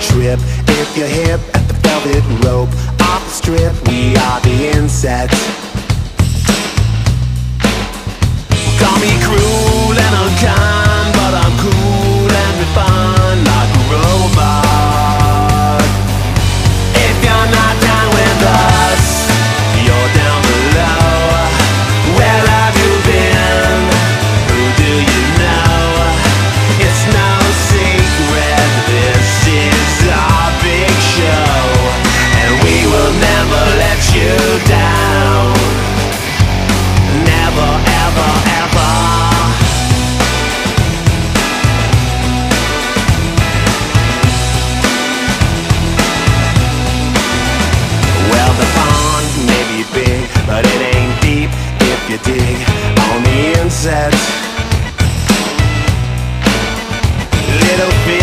trip. If you're hip at the velvet rope Off the strip, we are the insects big, but it ain't deep if you dig on the inside. Little big.